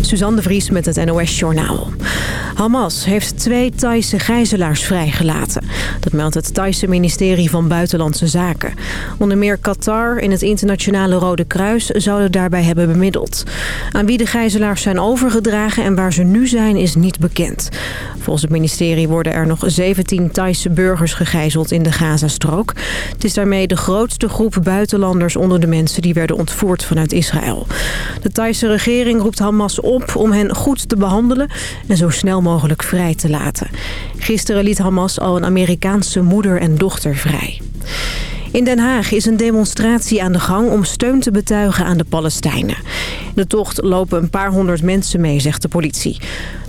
Suzanne de Vries met het NOS Journaal. Hamas heeft twee Thaise gijzelaars vrijgelaten. Dat meldt het Thaise ministerie van Buitenlandse Zaken. Onder meer Qatar en het Internationale Rode Kruis zouden daarbij hebben bemiddeld. Aan wie de gijzelaars zijn overgedragen en waar ze nu zijn is niet bekend. Volgens het ministerie worden er nog 17 Thaise burgers gegijzeld in de Gazastrook. Het is daarmee de grootste groep buitenlanders onder de mensen die werden ontvoerd vanuit Israël. De Thaise regering roept Hamas op om hen goed te behandelen en zo snel mogelijk vrij te laten. Gisteren liet Hamas al een Amerikaanse moeder en dochter vrij. In Den Haag is een demonstratie aan de gang om steun te betuigen aan de Palestijnen. De tocht lopen een paar honderd mensen mee, zegt de politie.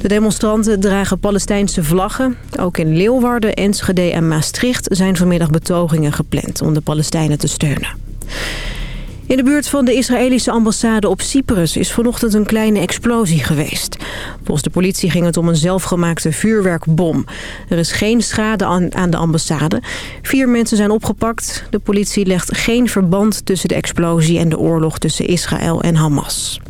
De demonstranten dragen Palestijnse vlaggen. Ook in Leeuwarden, Enschede en Maastricht zijn vanmiddag betogingen gepland om de Palestijnen te steunen. In de buurt van de Israëlische ambassade op Cyprus is vanochtend een kleine explosie geweest. Volgens de politie ging het om een zelfgemaakte vuurwerkbom. Er is geen schade aan, de ambassade. Vier mensen zijn opgepakt. De politie legt geen verband tussen de explosie en de oorlog tussen Israël en Hamas.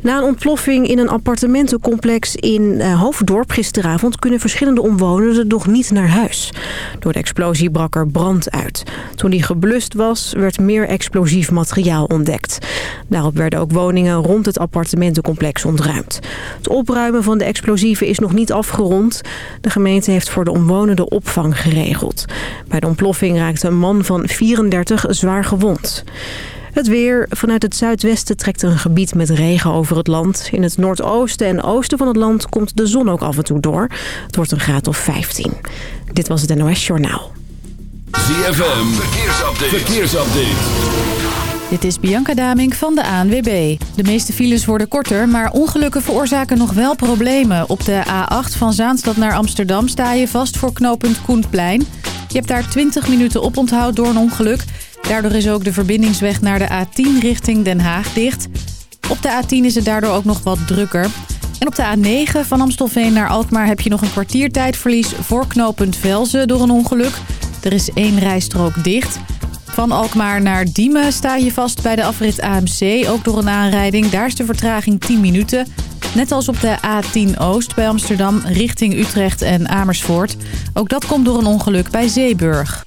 Na een ontploffing in een appartementencomplex in uh, Hoofddorp gisteravond... kunnen verschillende omwonenden nog niet naar huis. Door de explosie brak er brand uit. Toen die geblust was, werd meer explosief materiaal ontdekt. Daarop werden ook woningen rond het appartementencomplex ontruimd. Het opruimen van de explosieven is nog niet afgerond. De gemeente heeft voor de omwonenden opvang geregeld. Bij de ontploffing raakte een man van 34 zwaar gewond. Het weer. Vanuit het zuidwesten trekt er een gebied met regen over het land. In het noordoosten en oosten van het land komt de zon ook af en toe door. Het wordt een graad of 15. Dit was het NOS Journaal. ZFM. Verkeersupdate. Verkeersupdate. Dit is Bianca Daming van de ANWB. De meeste files worden korter, maar ongelukken veroorzaken nog wel problemen. Op de A8 van Zaanstad naar Amsterdam sta je vast voor knooppunt Koenplein. Je hebt daar 20 minuten op onthoud door een ongeluk... Daardoor is ook de verbindingsweg naar de A10 richting Den Haag dicht. Op de A10 is het daardoor ook nog wat drukker. En op de A9 van Amstelveen naar Alkmaar heb je nog een kwartiertijdverlies voor knooppunt Velzen door een ongeluk. Er is één rijstrook dicht. Van Alkmaar naar Diemen sta je vast bij de afrit AMC, ook door een aanrijding. Daar is de vertraging 10 minuten. Net als op de A10 Oost bij Amsterdam richting Utrecht en Amersfoort. Ook dat komt door een ongeluk bij Zeeburg.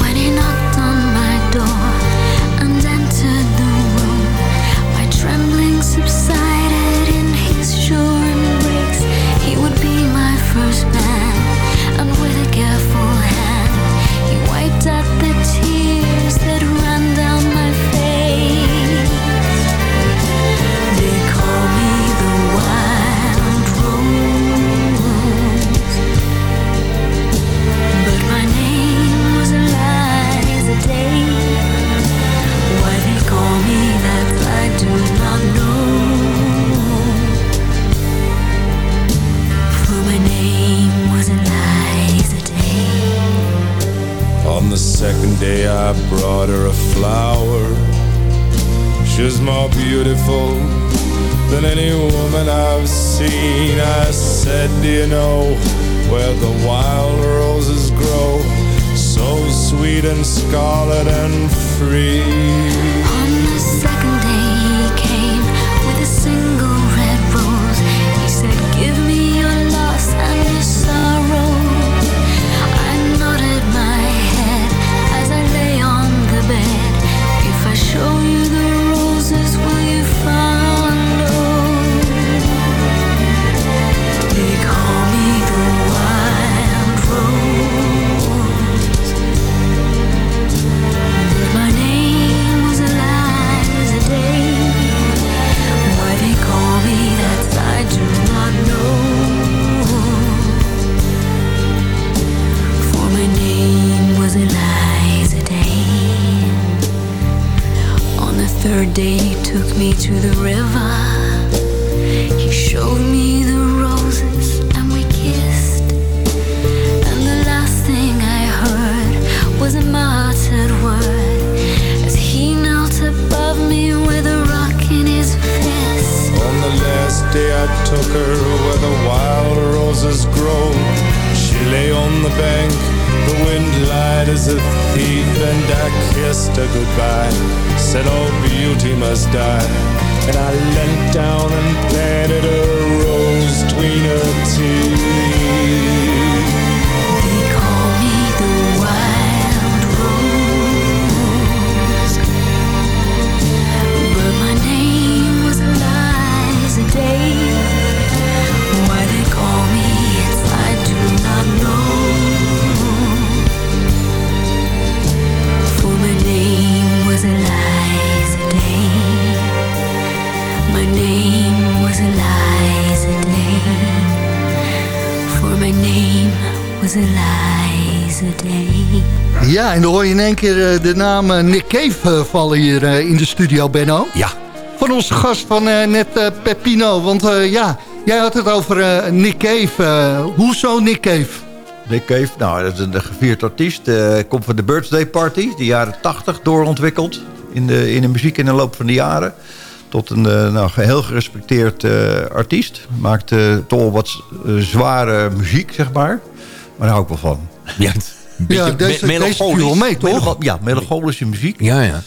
She was more beautiful than any woman I've seen. I said, do you know where the wild roses grow? So sweet and scarlet and free keer eh, de naam eh, Nick Cave eh, vallen hier in de studio, Benno. Ja, Van onze gast van net Peppino. Want ja, jij had het over Nick Cave. Hoezo Nick Cave? Nick Cave, nou, dat is een gevierd artiest. komt van de Birthday Party, de jaren 80 doorontwikkeld in de, in de muziek in de loop van de jaren. Tot een eh, nou, heel gerespecteerd artiest. Maakt toch wat zware muziek, zeg maar. Maar daar hou ik wel van. Ja, Ja, deze, deze viel wel mee, toch? Ja, melancholische muziek. Ja, ja.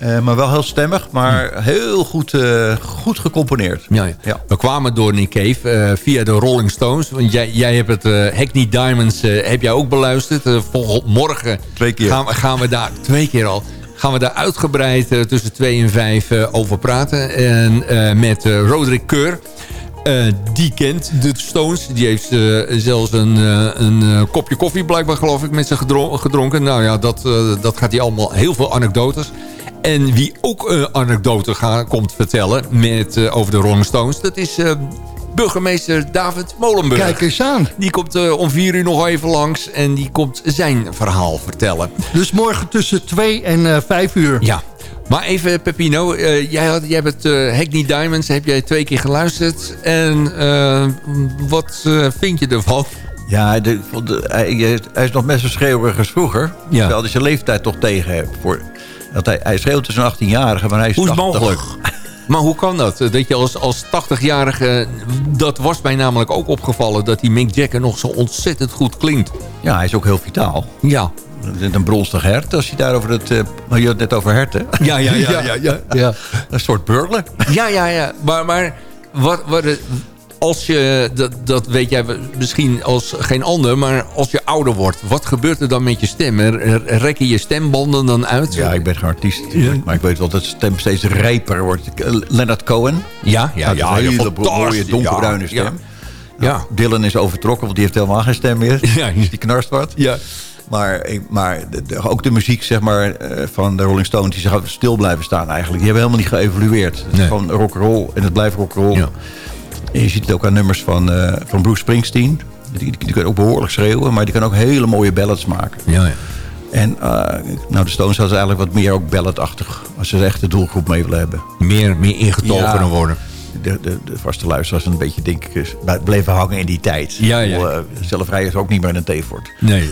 Eh, maar wel heel stemmig, maar heel goed, eh, goed gecomponeerd. Ja, ja. Ja. We kwamen door Nick Cave eh, via de Rolling Stones. Want jij, jij hebt het Hackney Diamonds heb jij ook beluisterd. Volgend morgen Twee keer. Gaan, we, gaan we daar, twee keer al, gaan we daar uitgebreid tussen twee en vijf over praten. En met Roderick Keur. Eh, die kent de Stones. Die heeft eh, zelfs een, eh, een kopje koffie blijkbaar geloof ik met ze gedron- gedronken. Nou ja, dat, dat gaat hij allemaal heel veel anekdotes. En wie ook een anekdote gaat, komt vertellen met, over de Rolling Stones... dat is burgemeester David Molenburg. Kijk eens aan. Die komt om vier uur nog even langs en die komt zijn verhaal vertellen. Dus morgen tussen 2 en eh 5 uur. Ja, maar even Pepino, eh, jij, had, jij hebt uh, Hackney Diamonds, heb jij twee keer geluisterd. En eh, wat eh, vind je ervan? Ja, de, de- hij, hij is nog best schreeuwerig als vroeger. Ja. Terwijl hij zijn leeftijd toch tegen hebt. Voor, dat hij, hij schreeuwt als een 18-jarige, maar hij is Hoe is het 80. mogelijk? Maar hoe kan dat? Dat je als, als 80-jarige... Dat was mij namelijk ook opgevallen... dat die Mick Jagger nog zo ontzettend goed klinkt. Ja, hij is ook heel vitaal. Ja. Een bronstig hert, als je daar over het... eh, maar je had het net over herten. Ja, ja, ja. ja, ja. Ja. een soort burglar. Ja, ja, ja. Maar, maar wat, wat, als je, dat, dat weet jij misschien als geen ander, maar als je ouder wordt, wat gebeurt er dan met je stem? Rekken je stembanden dan uit? Ja, ik ben geen artiest. Maar ik weet wel dat de stem steeds rijper wordt. Eh, Leonard Cohen. ja, ja, Ja, ja, een hele mooie donkerbruine stem. Ja, ja. Dylan is overtrokken, want die heeft helemaal geen stem meer. Ja. Die knarst wat. ja. Maar, maar de- de- ook de muziek zeg maar, eh, van de Rolling Stones... die zou stil blijven staan eigenlijk. Die hebben helemaal niet geëvolueerd. Het is gewoon rock'n'roll en het blijft rock'n'roll. Ja. En je ziet het ook aan nummers van, eh, van Bruce Springsteen. Die, die, die kan ook behoorlijk schreeuwen... maar die kan ook hele mooie ballads maken. ja, ja. En eh, nou, de Stones hadden eigenlijk wat meer ook balladachtig... als ze echt de doelgroep mee willen hebben. Meer, meer ingetogener Ja. worden. De, de, de vaste luisteraars een beetje, denk ik, is- bleven hangen in die tijd. Ja, ja. Eh, zelf rijden ze ook niet meer in een theefort. Nee.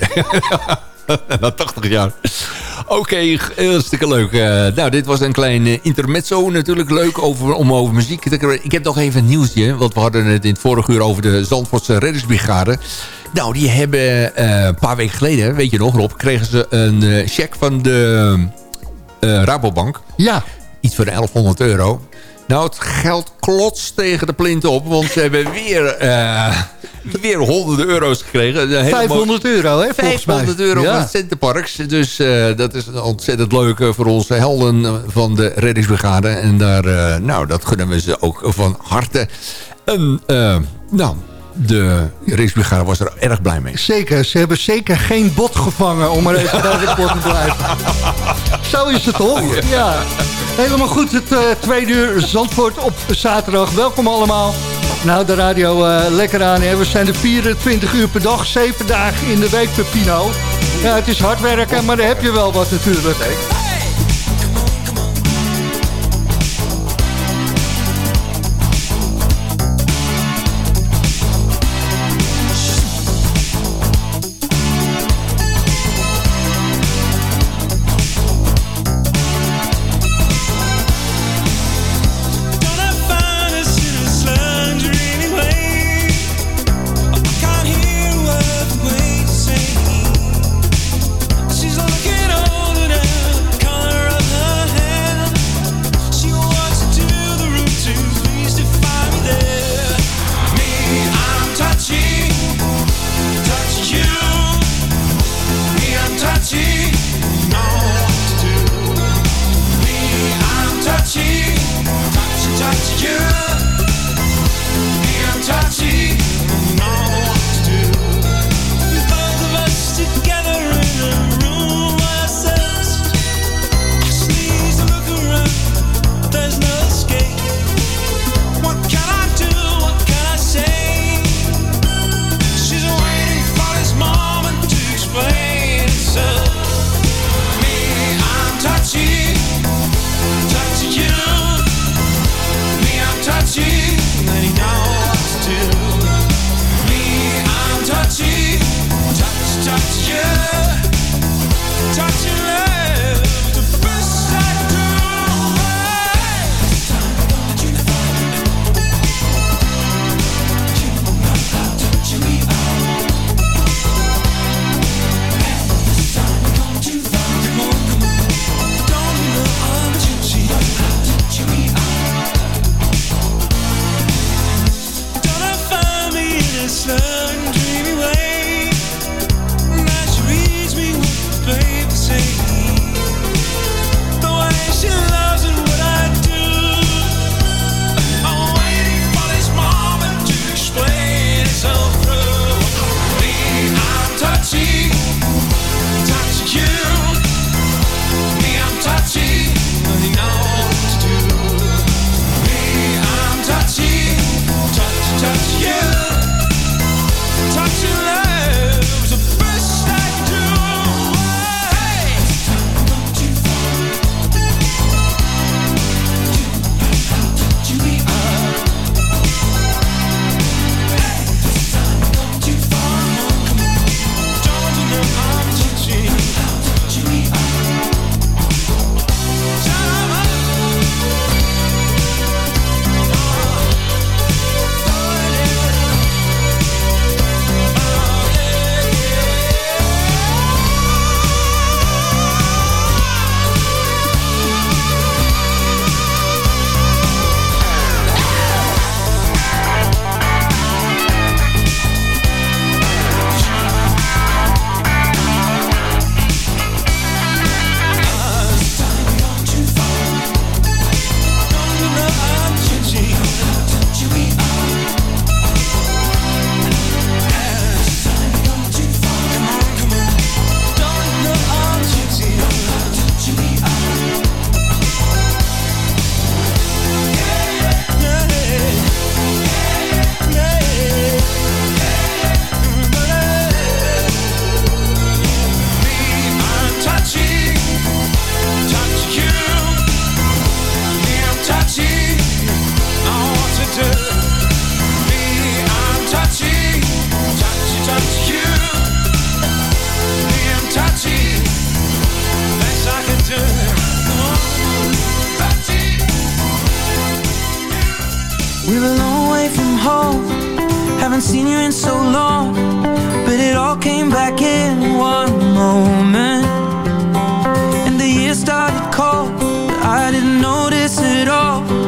Na 80 jaar. Oké, hartstikke leuk. Eh, nou, dit was een klein uh, intermezzo. Natuurlijk leuk over, om over muziek te Ik heb nog even een nieuwsje. Want we hadden het in het vorige uur over de Zandvoortse reddingsbrigade. Nou, die hebben uh, een paar weken geleden, weet je nog Rob... kregen ze een cheque van de Rabobank. Ja. Iets voor 1100 euro. Nou, het geld klotst tegen de plint op. Want ze hebben weer, uh, weer honderden euro's gekregen. 500 euro, hè, 500 euro ja. van Centerparks. Dus uh, dat is ontzettend leuk voor onze helden van de reddingsbrigade. En daar, uh, nou, dat gunnen we ze ook van harte. En, nou, de Rijksbrigade was er erg blij mee. Zeker, ze hebben zeker geen bot gevangen om er even bij de bot te blijven. Zo is het toch? Ja. Helemaal goed, het uh, tweede uur Zandvoort op zaterdag. Welkom allemaal. Nou, de radio uh, lekker aan. Hè. We zijn er 24 uur per dag, 7 dagen in de week, Pepino. Ja, het is hard werken, maar daar heb je wel wat natuurlijk. We're a long way from home. Haven't seen you in so long. But it all came back in one moment. And the year started cold But I didn't notice it all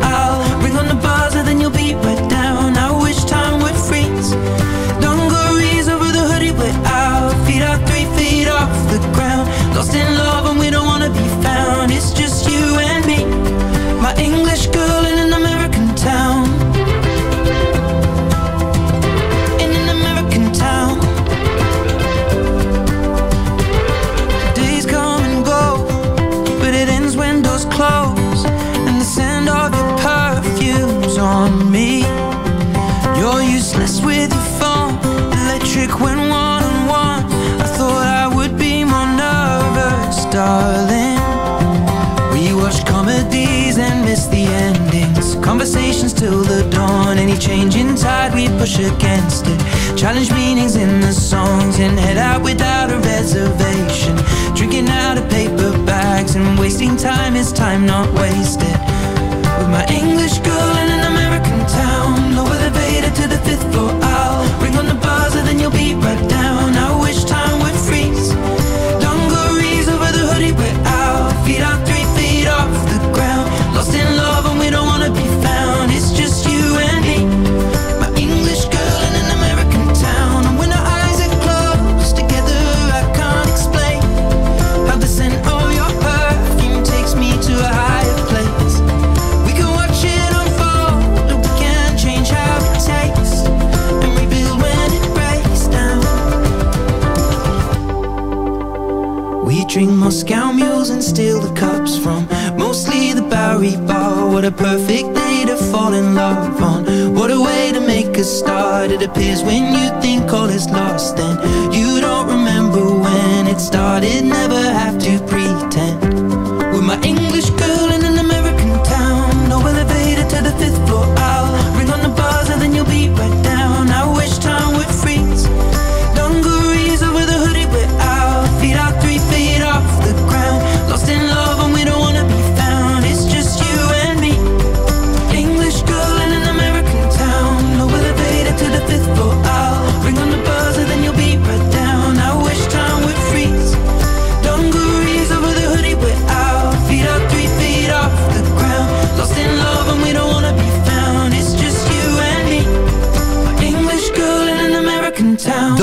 Lost in love and we don't wanna be found. It's just you and me. My English girl till the dawn. Any change in tide we push against it. Challenge meanings in the songs And head out without a reservation. Drinking out of paper bags And wasting time is time not wasted. With my English girl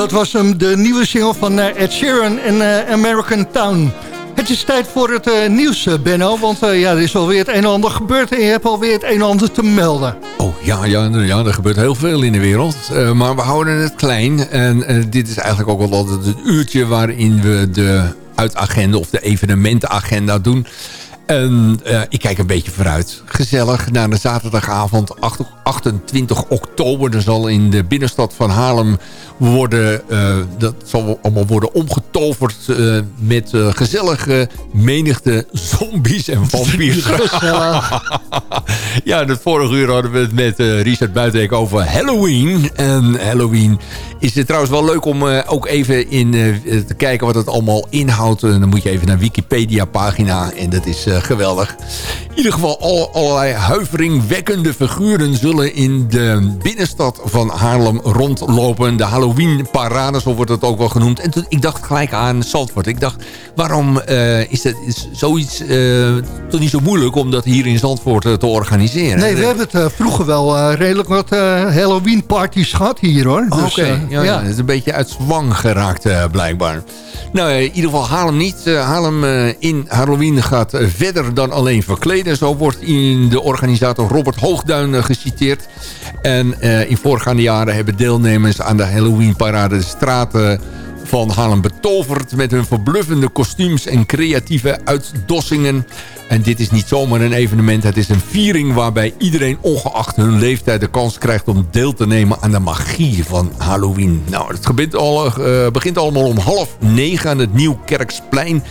Dat was hem, de nieuwe single van eh, Ed Sheeran en eh, American Town. Het is tijd voor het eh, nieuws, Benno. Want ja, er is alweer het een en ander gebeurd en je hebt alweer het een en ander te melden. Oh ja, ja, ja, er gebeurt heel veel in de wereld. Maar we houden het klein. En dit is eigenlijk ook wel altijd het uurtje waarin we de uitagenda of de evenementenagenda doen. En eh, ik kijk een beetje vooruit. Gezellig naar de zaterdagavond 8 28 oktober. Er zal in de binnenstad van Haarlem worden, eh, dat zal allemaal worden omgetoverd eh, met gezellige menigte zombies en vampiers. ja, het vorige uur hadden we het met Richard Buitenhek over Halloween. En Halloween is het trouwens wel leuk om ook even in te kijken wat het allemaal inhoudt. En dan moet je even naar Wikipedia pagina en dat is geweldig. In ieder geval al, allerlei huiveringwekkende figuren zullen in de binnenstad van Haarlem rondlopen. De Halloween parade, zo wordt het ook wel genoemd. En toen, ik dacht gelijk aan Zandvoort. Ik dacht, waarom eh, is, dat, is zoiets eh, toch niet zo moeilijk om dat hier in Zandvoort eh, te organiseren? Nee, we hebben het eh, vroeger wel eh, redelijk wat eh, Halloween parties gehad hier hoor. Oh, Dus, Oké, eh, ja, ja. het is een beetje uit zwang geraakt eh, blijkbaar. Nou, eh, in ieder geval Haarlem niet. Eh, Haarlem eh, in Halloween gaat eh, dan alleen verkleden. Zo wordt in de organisator Robert Hoogduin eh, geciteerd. En eh, in voorgaande jaren hebben deelnemers aan de Halloween parade de straten van Haarlem betoverd... met hun verbluffende kostuums en creatieve uitdossingen. En dit is niet zomaar een evenement. Het is een viering waarbij iedereen ongeacht hun leeftijd... de kans krijgt om deel te nemen aan de magie van Halloween. Nou, het begint, al, uh, begint allemaal om half negen aan het Nieuwkerksplein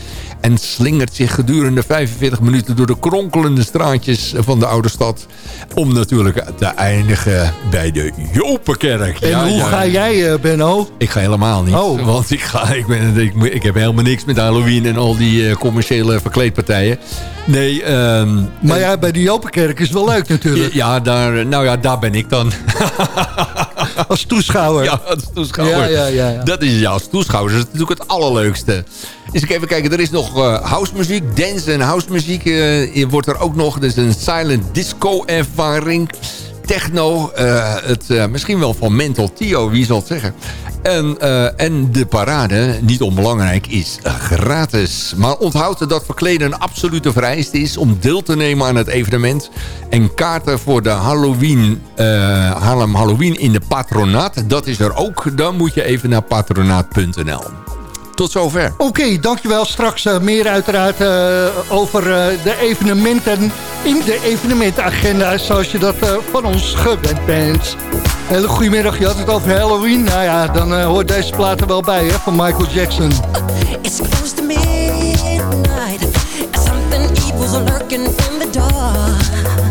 en slingert zich gedurende 45 minuten door de kronkelende straatjes van de oude stad. Om natuurlijk te eindigen bij de Jopenkerk. En hoe ga jij, uh, Benno? Ik ga helemaal niet. Oh. Want ik, ga, ik, ben, ik, ik heb helemaal niks met Halloween en al die uh, commerciële verkleedpartijen. Nee, um, maar ja, bij de Jopenkerk is wel leuk natuurlijk. Ja, daar, nou ja, daar ben ik dan. als toeschouwer. Ja, als toeschouwer. Ja, ja, ja, ja. Dat is ja, als toeschouwer dat is natuurlijk het allerleukste. Ik even kijken, er is nog uh, housemuziek, dance en housemuziek. Uh, wordt er ook nog, dus een silent disco ervaring. Techno, uh, het, misschien wel van Mental Tio, wie zal het zeggen. En, en de parade, niet onbelangrijk, is gratis. Maar onthoud dat verkleden een absolute vereiste is... om deel te nemen aan het evenement. En kaarten voor de Halloween, Harlem Halloween in de patronaat... dat is er ook. Dan moet je even naar patronaat.nl. Tot zover. Oké, okay, dankjewel. Straks uh, meer uiteraard uh, over uh, de evenementen in de evenementenagenda... zoals je dat van ons gewend bent. Hele goedemiddag, je had het over Halloween. Nou ja, dan hoort deze plaat er wel bij, hè, van Michael Jackson. It's close to midnight Something evil's lurking in the dark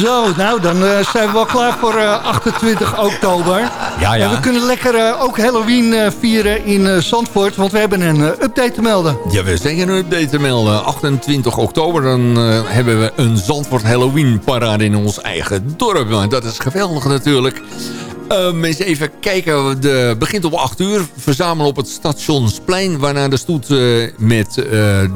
Zo, nou, dan eh, zijn we wel klaar voor eh, 28 oktober. Ja, ja. En we kunnen lekker eh, ook Halloween eh, vieren in eh, Zandvoort, want we hebben een eh, update te melden. Ja, we zijn een update te melden. 28 oktober dan eh, hebben we een Zandvoort Halloween parade in ons eigen dorp. Dat is geweldig natuurlijk. Um, eens even kijken. De, begint om 8 uur. Verzamelen op het Stationsplein. Waarna de stoet eh, met eh,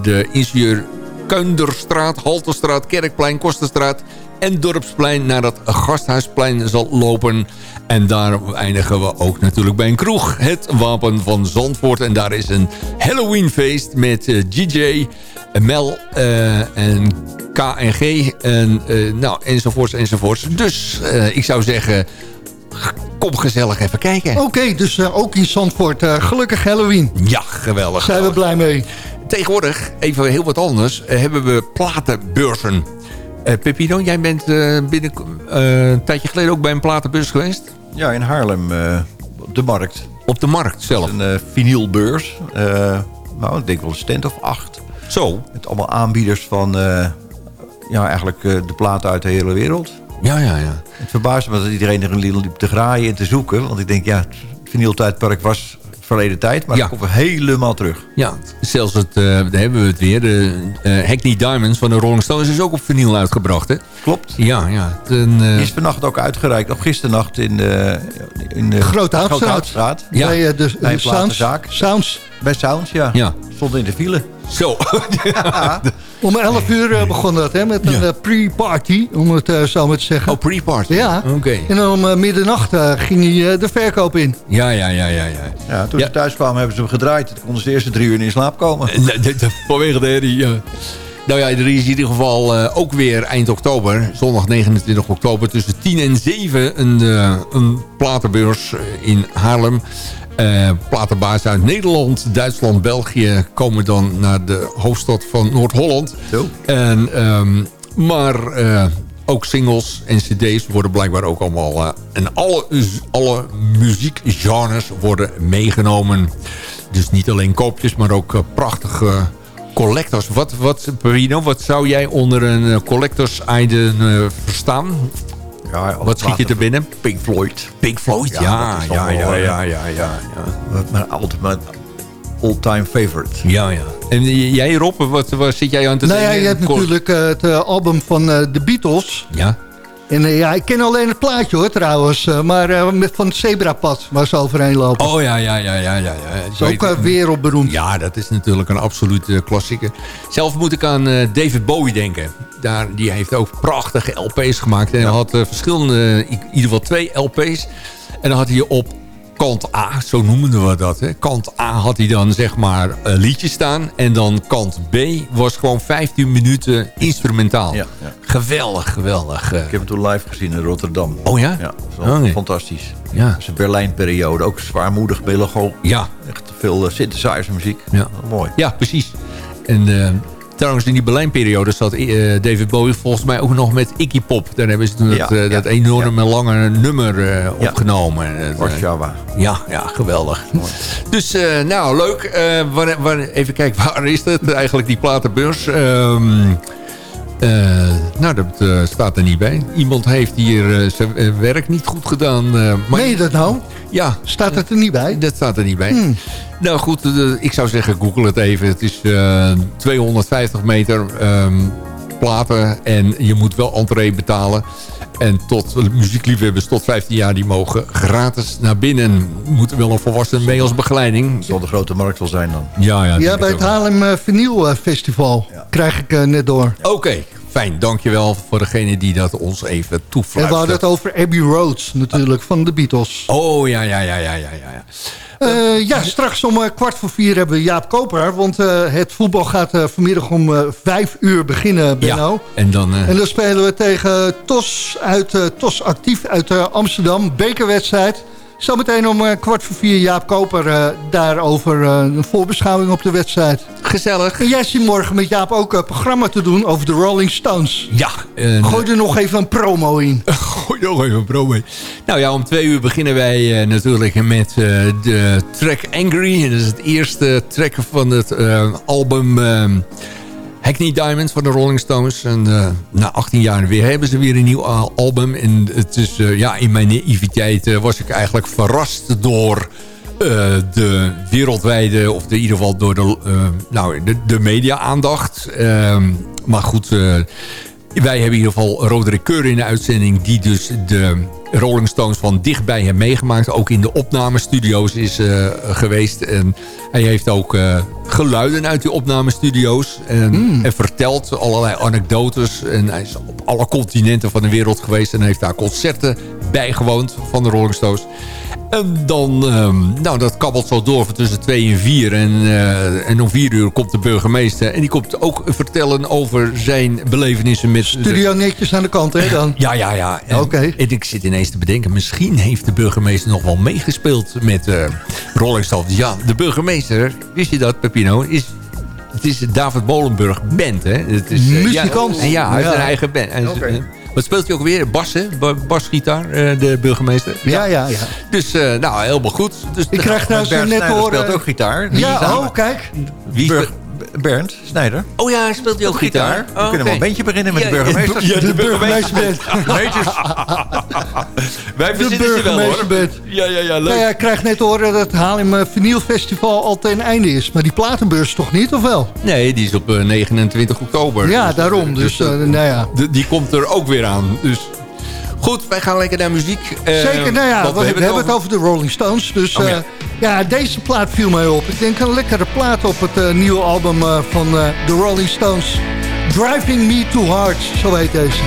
de ingenieur Kuinderstraat, Halterstraat, Kerkplein, Kosterstraat en Dorpsplein naar het Gasthuisplein zal lopen. En daar eindigen we ook natuurlijk bij een kroeg. Het Wapen van Zandvoort. En daar is een Halloweenfeest met eh, GJ, Mel eh, en KNG. En, eh, nou, enzovoorts, enzovoorts. Dus eh, ik zou zeggen, kom gezellig even kijken. Oké, dus eh, ook in Zandvoort. eh, gelukkig Halloween. Ja, geweldig. Zijn we blij mee. Tegenwoordig, even heel wat anders, eh, hebben we platenbeurzen. Eh Pepino, jij bent eh, binnen eh, een tijdje geleden ook bij een platenbeurs geweest? Ja, in Haarlem, op de markt. Op de markt zelf? Een uh, vinylbeurs. Nou, ik denk wel een stand of acht. Zo? Met allemaal aanbieders van ja, eigenlijk de platen uit de hele wereld. Ja, ja, ja. Het verbaast me dat iedereen er een liep te graaien en te zoeken. Want ik denk, ja, het vinyltijdperk was verleden tijd. Maar Ja. dat komt weer helemaal terug. Ja, zelfs het, eh, daar hebben we het weer. De eh Hackney Diamonds van de Rolling Stones is ook op vinyl uitgebracht, hè? Klopt. Ja, ja. Ten, eh, is vannacht ook uitgereikt. Of gisternacht in de, in de Grote Houtstraat. Ja. Bij de, Bij de Sounds. platenzaak. Sounds. Bij Sounds, ja. Ja. Stond in de file. Zo. Om 11 uur eh, begon dat, hè, met een eh, pre-party, om het eh, zo maar te zeggen. Oh, pre-party. Ja. Oké. En dan om middernacht ging hij de verkoop in. Ja, ja, ja, ja, ja. Ja, toen Ja. ze thuis kwamen hebben ze hem gedraaid. Toen konden ze de eerste drie uur in slaap komen. Vanwege de herrie, ja. Nou ja, er is in ieder geval eh, ook weer eind oktober, zondag 29 oktober, tussen 10 en 7 een, eh, een platenbeurs in Haarlem. Eh platenbaas uit Nederland, Duitsland, België komen dan naar de hoofdstad van Noord-Holland. Zo. En, ehm, maar eh, ook singles en cd's worden blijkbaar ook allemaal... eh, en alle, alle muziekgenres worden meegenomen. Dus niet alleen koopjes, maar ook prachtige collectors. Wat, wat, Perino, wat zou jij onder een collectors item verstaan? Ja, Wat schiet je te binnen? Pink Floyd. Pink Floyd, Ja, ja, ja, ja, ja, eh, ja. Mijn ultimate all-time favorite. Ja, ja. En jij Rob, wat, zit jij aan te Nou ja, je hebt natuurlijk eh, het eh, album van eh, de Beatles. Ja? En eh, ja, ik ken alleen het plaatje hoor trouwens. eh, maar eh, met van het zebrapad waar ze overheen lopen. Oh ja, ja, ja, ja, ja. ja. dat is ook eh, wereldberoemd. Ja, dat is natuurlijk een absolute klassieker. Zelf moet ik aan eh, David Bowie denken. Daar, die heeft ook prachtige LP's gemaakt. En hij had eh, verschillende, in ieder geval twee LP's. En dan had hij op kant A, zo noemden we dat. Hè. Kant A had hij dan zeg maar een liedje staan. En dan kant B was gewoon 15 minuten instrumentaal. Ja, ja. Geweldig, geweldig. eh. Ik heb hem toen live gezien in Rotterdam. Oh ja? Ja, dat is Oh, nee. fantastisch. Ja. Zijn Berlijnperiode. Ook zwaarmoedig, Belego. Ja. Echt veel uh, synthesizer muziek. Ja. Mooi. Ja, precies. En eh, Trouwens, in die Berlijnperiode zat eh, David Bowie volgens mij ook nog met Iggy Pop. Daar hebben ze toen Ja, dat, eh, ja, dat enorme lange nummer eh, opgenomen. Warschava. ja, ja, geweldig. Dus, eh, nou, leuk. Waar, waar, even kijken, waar is het eigenlijk, die platenbeurs? Ehm, eh, nou, dat eh, staat er niet bij. Iemand heeft hier eh, zijn werk niet goed gedaan. maar Meen je dat nou? Ja. Staat het er niet bij? Dat staat er niet bij. Hmm. Nou goed, ik zou zeggen, google het even. Het is eh, 250 meter ehm, platen en je moet wel entree betalen. En tot muziekliefhebbers tot 15 jaar, die mogen gratis naar binnen. Moeten wel een volwassen mee als begeleiding. Zal de grote markt wel zijn dan. Ja, ja, Ja, bij het Haarlem eh, Vinyl eh, Festival krijg ik eh, net door. Oké, fijn. Dankjewel voor degene die dat ons even En toefluistert. we hadden het over Abbey Road natuurlijk, van de Beatles. Oh, ja, ja, ja, ja, ja, ja. Eh, ja, straks om eh, kwart voor vier hebben we Jaap Koper. Want eh, het voetbal gaat vanmiddag om vijf uur beginnen, Benno. En dan... En dan spelen we tegen TOS, uit, TOS Actief uit Amsterdam. Bekerwedstrijd. Zometeen om eh, kwart voor vier Jaap Koper eh, daarover eh, een voorbeschouwing op de wedstrijd. Gezellig. En jij zit morgen met Jaap ook een programma te doen over de Rolling Stones. Ja. en, Gooi er nog even een promo in. Gooi nog even een pro mee. Nou ja, om twee uur beginnen wij natuurlijk met de track Angry. Dat is het eerste track van het album eh, Hackney Diamond van de Rolling Stones. En eh, na 18 jaar weer hebben ze weer een nieuw al- album. En het is, eh, ja, in mijn naïviteit eh, was ik eigenlijk verrast door... de wereldwijde, of in ieder geval door de, nou, de, de media-aandacht. Ehm, maar goed, wij hebben in ieder geval Roderick Keur in de uitzending... die dus de Rolling Stones van dichtbij heeft meegemaakt. Ook in de opnamestudio's is eh, geweest. En hij heeft ook eh, geluiden uit die opnamestudio's. En, en vertelt allerlei anekdotes. En hij is op alle continenten van de wereld geweest. En heeft daar concerten bijgewoond van de Rolling Stones. En dan, ehm, nou dat kabbelt zo door van tussen twee en vier. En, eh, en om vier uur komt de burgemeester. En die komt ook vertellen over zijn belevenissen met... Studio netjes aan de kant, hè dan? Ja, ja, ja. En, Oké. en ik zit ineens te bedenken, misschien heeft de burgemeester nog wel meegespeeld met eh Rolling Stones. Ja, de burgemeester, wist je dat, Pepino, is... Het is David Molenburg Band, hè? Het is, eh, Muzikant. Ja, en ja, hij heeft een eigen band. Eh, wat speelt hij ook weer? Bas, hè? Ba- Basgitaar, eh, de burgemeester. Ja, ja, ja. Dus, eh, nou, helemaal goed. Dus, Ik krijg trouwens Bernd net horen... speelt ook gitaar. Ja, oh, kijk. Wie Bernd Snijder. Oh ja, speelt hij ook gitaar? We kunnen wel een bandje beginnen met de burgemeester. Ja, De burgemeester. Wij De verzinnen ze wel, burgemeester hoor. Ja, ja, ja, leuk. Nou ja, ik krijg net te horen dat het Haarlem eh, Vinyl Festival al ten einde is. Maar die platenbeurs toch niet, of wel? Nee, die is op eh, 29 oktober. Ja, Dus, daarom. Dus, eh, eh, nou ja. de- die komt er ook weer aan. Dus goed, wij gaan lekker naar muziek. Zeker, nou ja, we, hebben het over de Rolling Stones. Dus Oh, eh, ja. ja. deze plaat viel mij op. Ik denk een lekkere plaat op het eh, nieuwe album eh, van de Rolling Stones. Driving Me Too Hard, zo heet deze.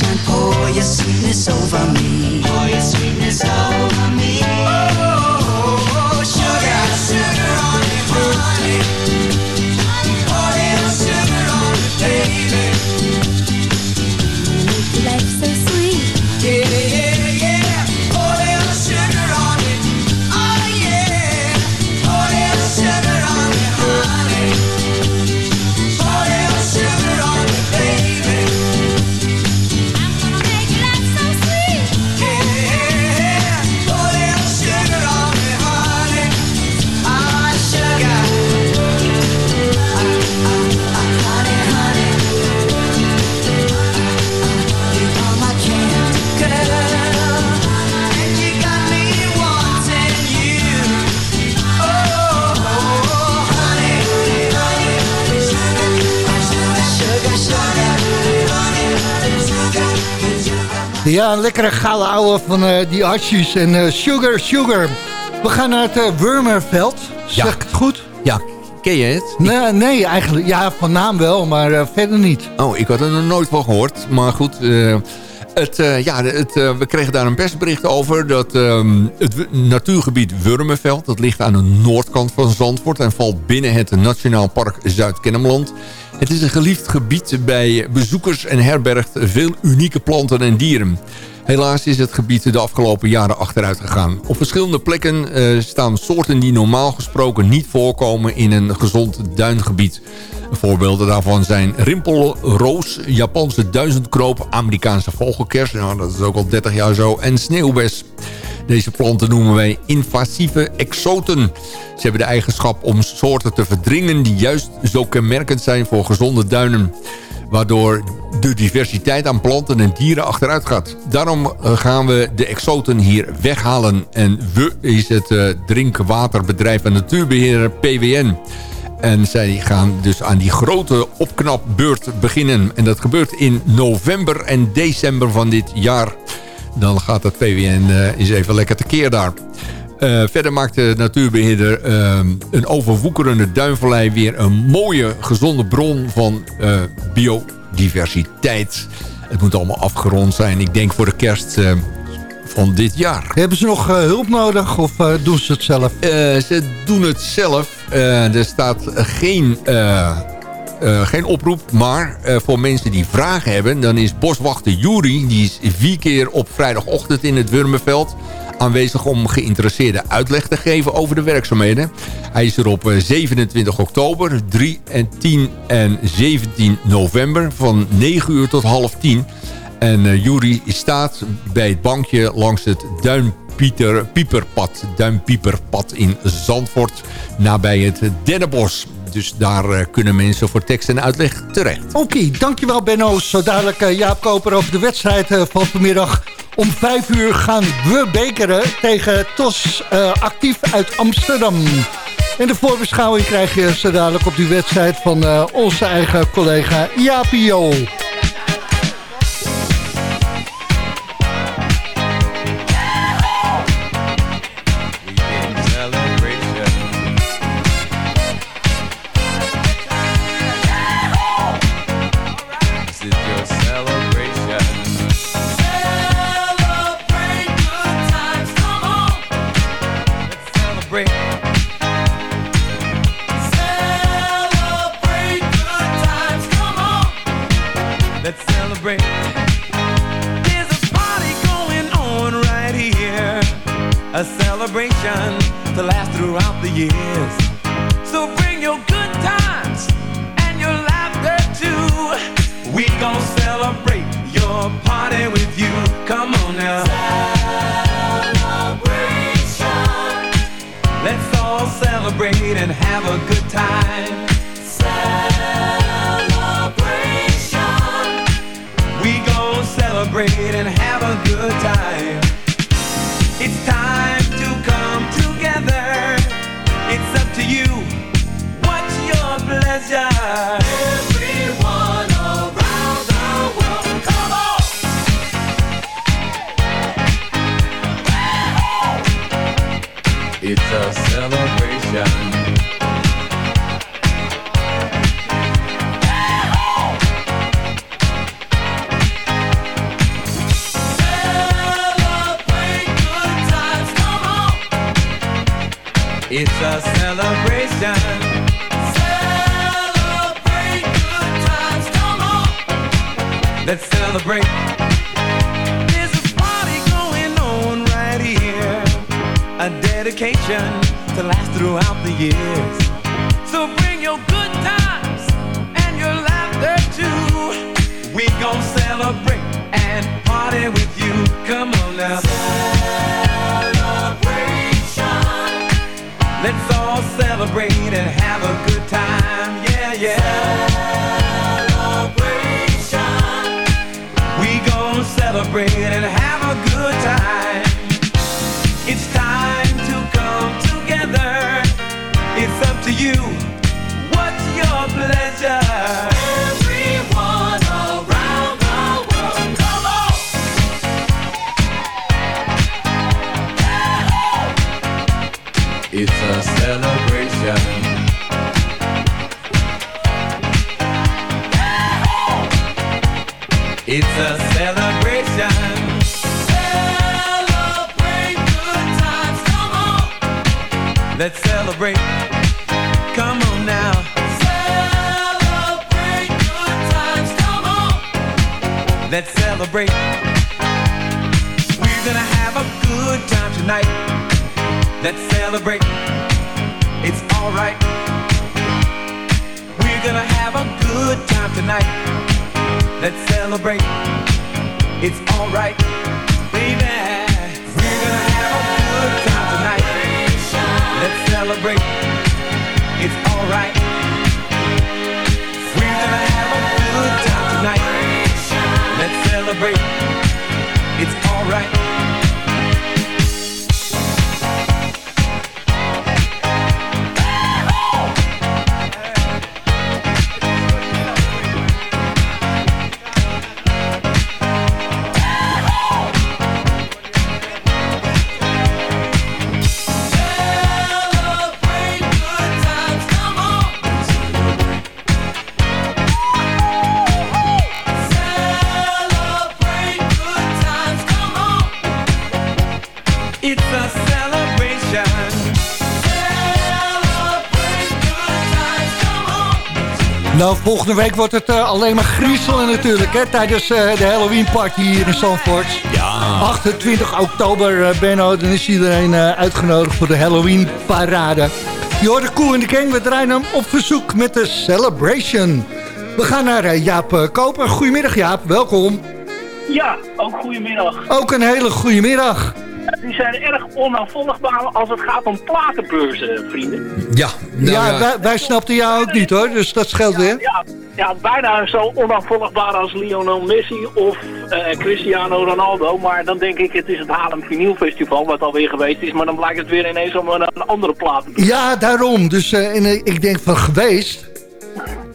Sunshine, oh, pour your sweetness over me. Pour your sweetness over me. Ja, een lekkere gouden ouwe van eh, die Archies en eh, Sugar Sugar. We gaan naar het eh, Wurmerveld. Zeg Ja. ik het goed? Ja, ken je het? Nee, nee, eigenlijk. Ja, van naam wel, maar verder niet. Oh, ik had er nog nooit van gehoord. Maar goed, het, ja, het, we kregen daar een persbericht over. Dat ehm, het natuurgebied Wurmenveld, dat ligt aan de noordkant van Zandvoort... en valt binnen het Nationaal Park Zuid-Kennemerland. Het is een geliefd gebied bij bezoekers en herbergt veel unieke planten en dieren. Helaas is het gebied de afgelopen jaren achteruit gegaan. Op verschillende plekken eh, staan soorten die normaal gesproken niet voorkomen in een gezond duingebied. Voorbeelden daarvan zijn rimpelroos, Japanse duizendkroop, Amerikaanse vogelkers, nou, dat is ook al 30 jaar zo, en sneeuwbes. Deze planten noemen wij invasieve exoten. Ze hebben de eigenschap om soorten te verdringen die juist zo kenmerkend zijn voor gezonde duinen waardoor de diversiteit aan planten en dieren achteruit gaat. Daarom eh, gaan we de exoten hier weghalen. En we is het eh, drinkwaterbedrijf en natuurbeheerder PWN. En zij gaan dus aan die grote opknapbeurt beginnen. En dat gebeurt in november en december van dit jaar. Dan gaat het PWN eh, eens even lekker tekeer daar. Eh, verder maakt de natuurbeheerder eh, een overwoekerende duinvallei... weer een mooie, gezonde bron van eh, biodiversiteit. Het moet allemaal afgerond zijn. Ik denk voor de kerst eh, van dit jaar. Hebben ze nog eh, hulp nodig of eh, doen ze het zelf? Eh, ze doen het zelf. Er staat geen, geen oproep. Maar voor mensen die vragen hebben... dan is boswachter Juri... die is vier keer op vrijdagochtend in het Wurmenveld aanwezig om geïnteresseerden uitleg te geven over de werkzaamheden. Hij is er op eh, 27 oktober, 3 en 10 en 17 november van 9 uur tot half 10. En uh, Juri staat bij het bankje langs het Duinpieter, Pieperpad, Duinpieperpad in Zandvoort, nabij het Dennenbos. Dus daar uh, kunnen mensen voor tekst en uitleg terecht. Oké, dankjewel Benno. Zo dadelijk uh, Jaap Koper over de wedstrijd van vanmiddag. Om vijf uur gaan we bekeren tegen TOS actief uit Amsterdam. En de voorbeschouwing krijg je zo dadelijk op die wedstrijd van onze eigen collega Jaapio. Let's all celebrate and have a good time. Yeah, yeah. Celebration. We gon' celebrate and have a good time. It's time to come together. It's up to you. That's. Nou, volgende week wordt het eh, alleen maar griezelen natuurlijk, hè, tijdens eh, de Halloween party hier in Zandvoort. Ja. 28 oktober, eh, Benno, dan is iedereen eh, uitgenodigd voor de Halloween parade. Je hoort de Koe in de Gang, we draaien hem op verzoek met de Celebration. We gaan naar Jaap Koper. Goedemiddag Jaap, welkom. Ja, ook goedemiddag. Ook een hele goede middag. Die zijn erg onafvolgbaar als het gaat om platenbeurzen, vrienden. Ja, nou ja, ja. Wij, wij snapten jou ook niet hoor, dus dat scheelt weer. Ja, ja, bijna zo onafvolgbaar als Lionel Messi of eh, Cristiano Ronaldo. Maar dan denk ik, het is het Haarlem Vinyl Festival, wat alweer geweest is. Maar dan blijkt het weer ineens om een, een andere platenbeurs. Ja, daarom. Dus eh, en, eh, ik denk van geweest.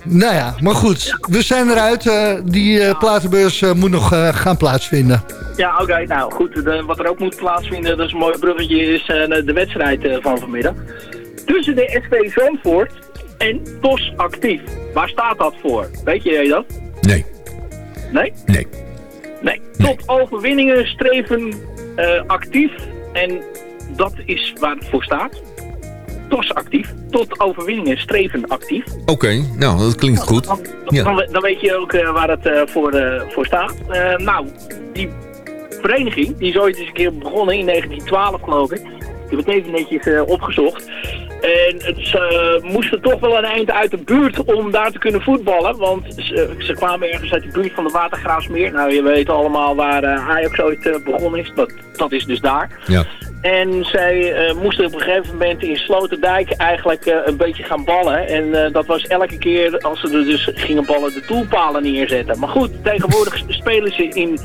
Nou ja, maar goed. We zijn eruit. eh, die eh, platenbeurs eh, moet nog eh, gaan plaatsvinden. Ja, oké, nou goed. De, wat er ook moet plaatsvinden, dat is een mooi bruggetje, is eh, de wedstrijd eh, van vanmiddag. Tussen de SV Zandvoort en TOS Actief. Waar staat dat voor? Weet jij dat? Nee. Nee? Nee. Nee. Tot overwinningen streven eh, actief. En dat is waar het voor staat. TOS actief. Tot overwinningen streven actief. Oké, nou, dat klinkt goed. Dan, Ja. dan, dan weet je ook eh, waar het eh, voor, eh, voor staat. Nou, die vereniging, die is ooit eens een keer begonnen in 1912 geloof ik. Ik heb het even netjes eh, opgezocht. En ze moesten toch wel een eind uit de buurt om daar te kunnen voetballen. Want ze, ze kwamen ergens uit de buurt van de Watergraafsmeer. Nou, je weet allemaal waar eh, Ajax ooit eh, begonnen is. Dat, dat is dus daar. Ja. En zij eh, moesten op een gegeven moment in Sloterdijk eigenlijk eh, een beetje gaan ballen. En eh, dat was elke keer als ze er dus gingen ballen de doelpalen neerzetten. Maar goed, tegenwoordig spelen ze in eh,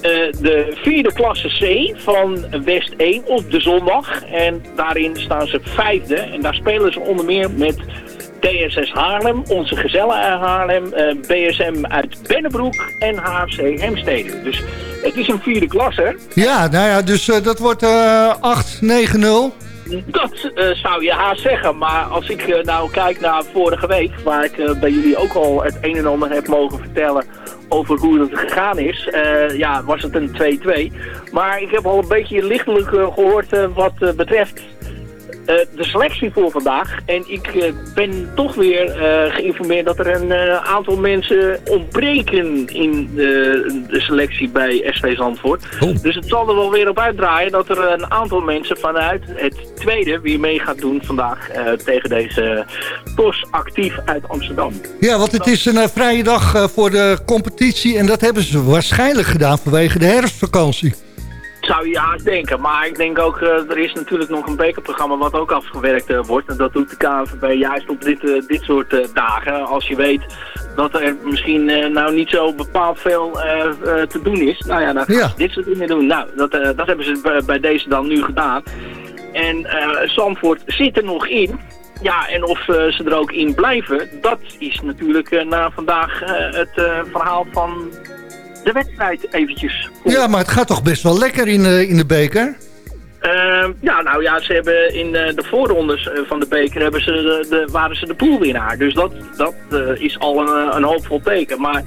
de vierde klasse C van West 1 op de zondag. En daarin staan ze vijfde. En daar spelen ze onder meer met DSS Haarlem, onze gezellen uit Haarlem, eh, BSM uit Bennebroek en HFC Hemstede. Dus het is een vierde klasse. Ja, nou ja, dus eh, dat wordt eh 8-9-0. Dat eh, zou je haast zeggen, maar als ik eh, nou kijk naar vorige week, waar ik eh, bij jullie ook al het een en ander heb mogen vertellen over hoe het gegaan is, ja, was het een 2-2. Maar ik heb al een beetje lichtelijk eh, gehoord eh, wat betreft de selectie voor vandaag. En ik eh, ben toch weer eh, geïnformeerd dat er een eh, aantal mensen ontbreken in de, de selectie bij SV Zandvoort. Dus het zal er wel weer op uitdraaien dat er een aantal mensen vanuit het tweede weer mee gaat doen vandaag eh, tegen deze TOS actief uit Amsterdam. Ja, want het is een eh, vrije dag eh, voor de competitie. En dat hebben ze waarschijnlijk gedaan vanwege de herfstvakantie. Zou je haast denken. Maar ik denk ook, eh, er is natuurlijk nog een bekerprogramma wat ook afgewerkt eh, wordt. En dat doet de KNVB juist op dit, eh, dit soort dagen. Als je weet dat er misschien nou niet zo bepaald veel te doen is. Nou ja, dan gaan Ja. ze dit soort dingen doen. Nou, dat, dat hebben ze bij, deze dan nu gedaan. En Zandvoort zit er nog in. Ja, en of ze er ook in blijven, dat is natuurlijk na vandaag het verhaal van de wedstrijd eventjes. Ja, maar het gaat toch best wel lekker in, eh, in de beker? Ehm, ja, nou ja, ze hebben in eh, de voorrondes eh, van de beker hebben ze de, de, waren ze de poolwinnaar. Dus dat, dat is al een, een hoopvol teken. Maar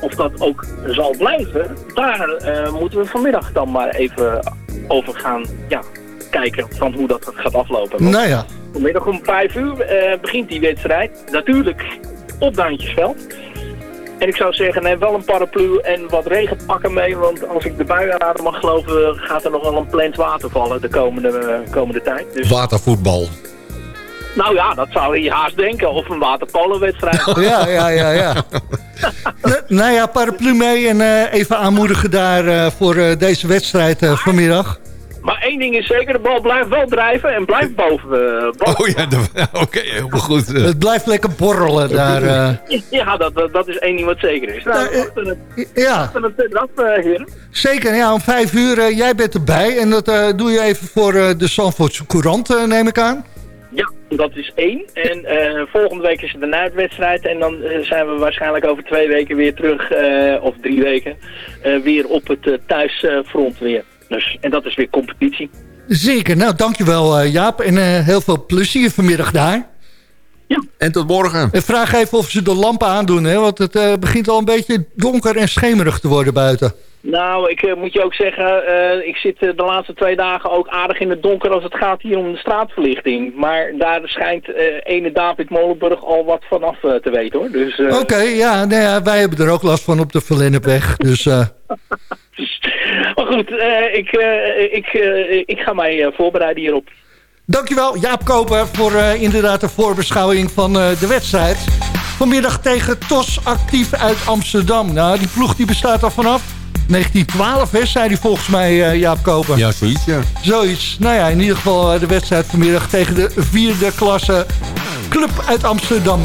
of dat ook zal blijven, daar moeten we vanmiddag dan maar even over gaan ja, kijken van hoe dat gaat aflopen. Want Nou ja. Vanmiddag om 5 uur begint die wedstrijd. Natuurlijk op Duintjesveld. En ik zou zeggen, neem wel een paraplu en wat regenpakken mee. Want als ik de buienraden mag geloven, gaat er nog wel een plant water vallen de komende, komende tijd. Dus, Watervoetbal. nou ja, dat zou je haast denken. Of een waterpolenwedstrijd. Ja, ja, ja, ja. N- nou ja, paraplu mee en eh, even aanmoedigen daar eh, voor eh, deze wedstrijd vanmiddag. Maar één ding is zeker, de bal blijft wel drijven en blijft boven. eh, boven. Oh ja, oké, helemaal goed. eh. Het blijft lekker borrelen daar. eh. Ja, dat, dat, dat is één ding wat zeker is. Nou, we wachten het- ja, wachten het eraf, heren. zeker. Ja, om vijf uur, jij bent erbij. En dat eh, doe je even voor de Zandvoortse Courant, neem ik aan. Ja, dat is één. En eh, volgende week is het een uitwedstrijd. En dan zijn we waarschijnlijk over twee weken weer terug, eh, of drie weken, eh, weer op het thuisfront weer. Dus, en dat is weer competitie. Zeker. Nou, dankjewel eh, Jaap. En eh, heel veel plezier vanmiddag daar. En tot morgen. En vraag even of ze de lampen aandoen, hè, want het eh, begint al een beetje donker en schemerig te worden buiten. Nou, ik eh, moet je ook zeggen, eh, ik zit eh, de laatste twee dagen ook aardig in het donker als het gaat hier om de straatverlichting. Maar daar schijnt ene David Molenburg al wat vanaf te weten hoor. Dus, Oké, ja, nou ja, wij hebben er ook last van op de Verlennepweg. Dus Maar goed, ik, ik, ik ga mij voorbereiden hierop. dankjewel Jaap Koper voor inderdaad de voorbeschouwing van de wedstrijd. Vanmiddag tegen TOS actief uit Amsterdam. Nou, die ploeg die bestaat al vanaf 1912, hè, zei hij volgens mij eh, Jaap Koper. Ja, zoiets, ja. Zoiets. Nou ja, in ieder geval eh, de wedstrijd vanmiddag tegen de vierde klasse club uit Amsterdam.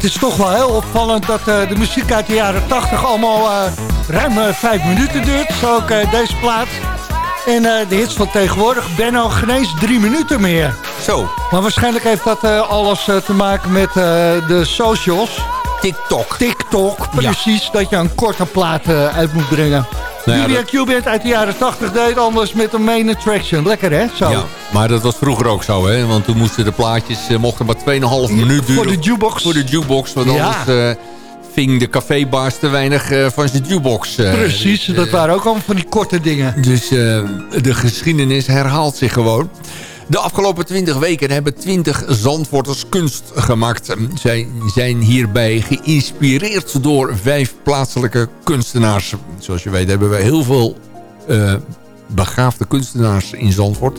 Het is toch wel heel opvallend dat eh, de muziek uit de jaren 80 allemaal uh, ruim uh, vijf minuten duurt. Zo ook deze plaat. En de hits van tegenwoordig, Benno, geen eens drie minuten meer. Zo. Maar waarschijnlijk heeft dat alles te maken met de socials. TikTok. TikTok, precies. Dat je een korte plaat uit moet brengen. Nou ja, Q-Band uit de jaren 80 deed anders met een main attraction. Lekker hè? Zo. Ja, maar dat was vroeger ook zo hè. Want toen moesten de plaatjes uh, mochten maar 2,5 minuut duren. Voor de jukebox. Voor de jukebox. Want anders uh, ving de cafébaars te weinig uh, van zijn jukebox. Precies, dat waren ook allemaal van die korte dingen. Dus de geschiedenis herhaalt zich gewoon. De afgelopen 20 weken hebben 20 Zandvoorters kunst gemaakt. Zij zijn hierbij geïnspireerd door vijf plaatselijke kunstenaars. Zoals je weet hebben we heel veel begaafde kunstenaars in Zandvoort.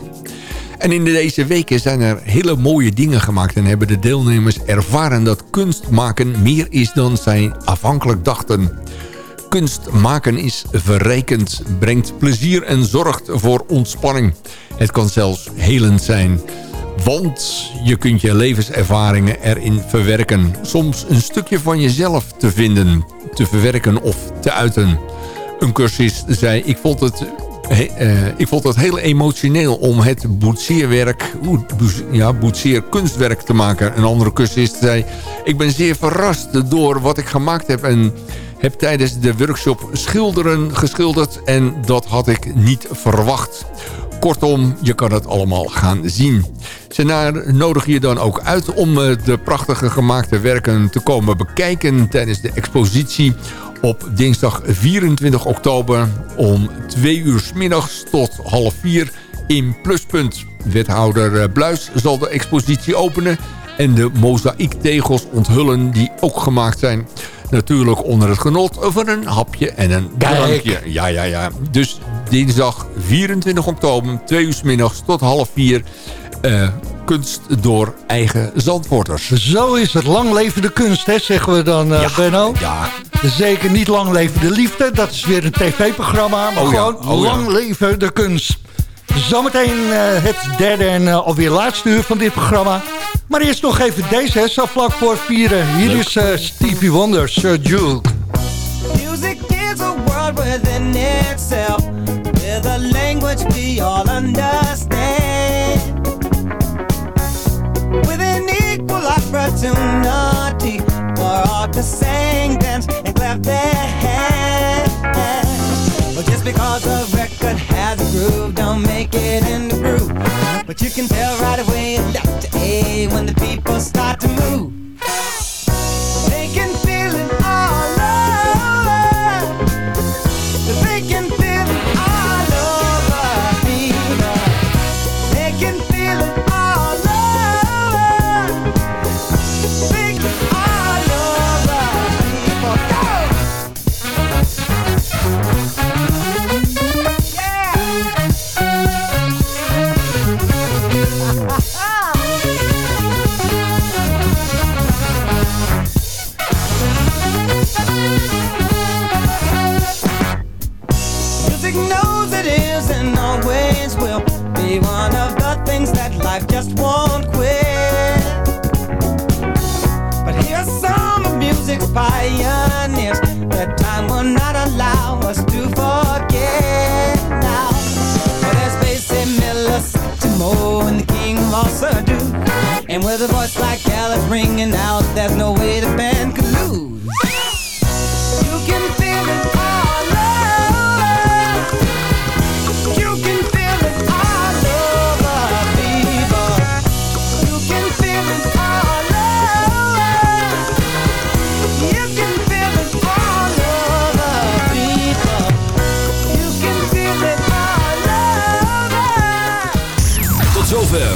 En in deze weken zijn er hele mooie dingen gemaakt... en hebben de deelnemers ervaren dat kunst maken meer is dan zij afhankelijk dachten. Kunst maken is verrijkend, brengt plezier en zorgt voor ontspanning. Het kan zelfs helend zijn. Want je kunt je levenservaringen erin verwerken. Soms een stukje van jezelf te vinden, te verwerken of te uiten. Een cursist zei, ik vond het uh, ik vond het heel emotioneel om het boetseerwerk, ja, boetseer kunstwerk te maken. Een andere cursist zei, ik ben zeer verrast door wat ik gemaakt heb en heb tijdens de workshop schilderen geschilderd en dat had ik niet verwacht. Kortom, je kan het allemaal gaan zien. Ze nodig je dan ook uit om eh, de prachtige gemaakte werken te komen bekijken tijdens de expositie op dinsdag 24 oktober om 2 uur s middags tot half 4 in Pluspunt. Wethouder eh, Bluis zal de expositie openen en de mozaïektegels onthullen die ook gemaakt zijn. Natuurlijk onder het genot van een hapje en een drankje. Ja, ja, ja. Dus dinsdag 24 oktober, 2 uur s middags tot half 4... Uh, kunst door eigen Zandvoorters. Zo is het. Lang leven de kunst, hè, zeggen we dan, uh, ja, Benno. Ja. Zeker niet lang leven de liefde. Dat is weer een tv-programma. Maar oh, gewoon ja. oh, lang leven de kunst. Zometeen uh, het derde en uh, alweer laatste uur van dit programma. Maar eerst nog even deze, hè, zo vlak voor vieren. Hier Leuk. is uh, Stevie Wonder, Sir Duke. Music is a world within itself. With a language we all understand. Opportunity for all to sing, dance, and clap their hands. But just because a record has a groove, don't make it in the groove. But you can tell right away to A when the people start to move.